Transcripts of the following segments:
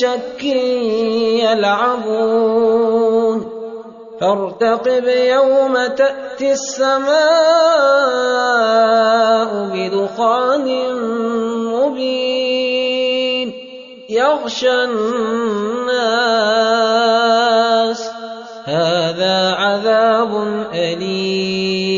شك يلعبون. فارتقب يوم تأتي السماء بدخان مبين. يغشى الناس. هذا عذاب أليم.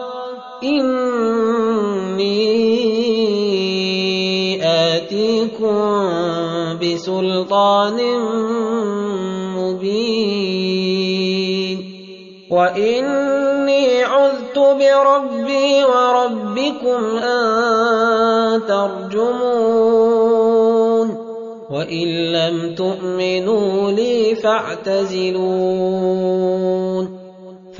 إني آتيكم بسلطان مبين وإني عذت بربي وربكم أن ترجمون وإن لم تؤمنوا لي فاعتزلون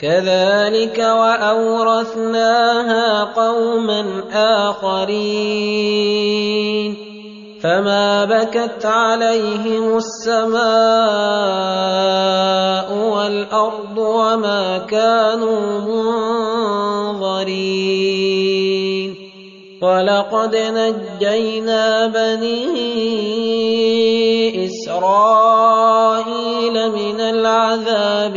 كذلك وأورثناها قوما آخرين. فما بكت عليهم السماء والأرض وما كانوا منظرين. وَلَقَدْ نَجَّيْنَا بَنِي إِسْرَائِيلَ مِنَ الْعَذَابِ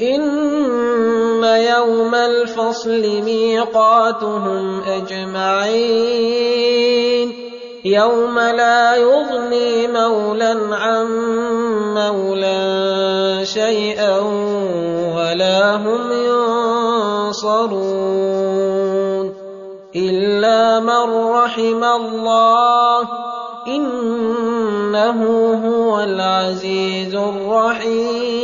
إِنَّ يَوْمَ الْفَصْلِ مِيقَاتُهُمْ أَجْمَعِينَ يَوْمَ لَا يُغْنِي مَوْلًى عَن مَّوْلًى شَيْئًا وَلَا هُمْ يُنصَرُونَ إِلَّا مَن رَّحِمَ اللَّهُ ۚ إِنَّهُ هُوَ الْعَزِيزُ الرَّحِيمُ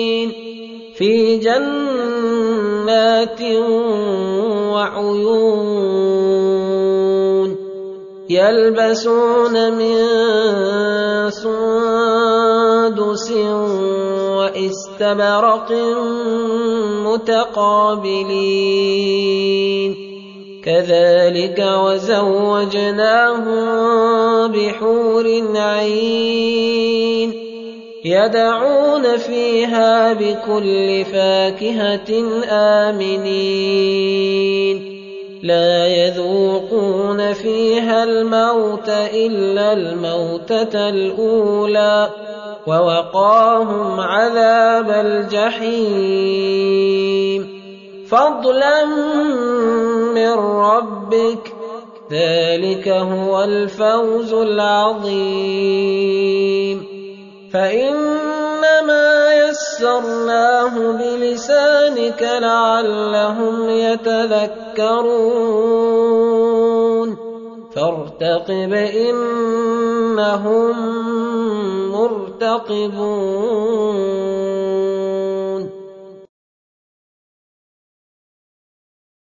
فِي جَنَّاتٍ وَعُيُونٍ يَلْبَسُونَ مِن سُندُسٍ وَإِسْتَبْرَقٍ مُّتَقَابِلِينَ. كَذَٰلِكَ وَزَوَّجْنَاهُم بِحُورٍ عِينٍ يَدْعُونَ فِيهَا بِكُلِّ فَاكِهَةٍ آمِنِينَ. لَا يَذُوقُونَ فِيهَا الْمَوْتَ إِلَّا الْمَوْتَةَ الْأُولَىٰ وَوَقَاهُمْ عَذَابَ الْجَحِيمِ. فَضْلًا مِّن رَّبِّكَ ۚ ذَٰلِكَ هُوَ الْفَوْزُ الْعَظِيمُ. فَإِنَّمَا يَسَّرْنَاهُ بِلِسَانِكَ لَعَلَّهُمْ يَتَذَكَّرُونَ. فَارْتَقِبْ إِنَّهُم مُّرْتَقِبُونَ.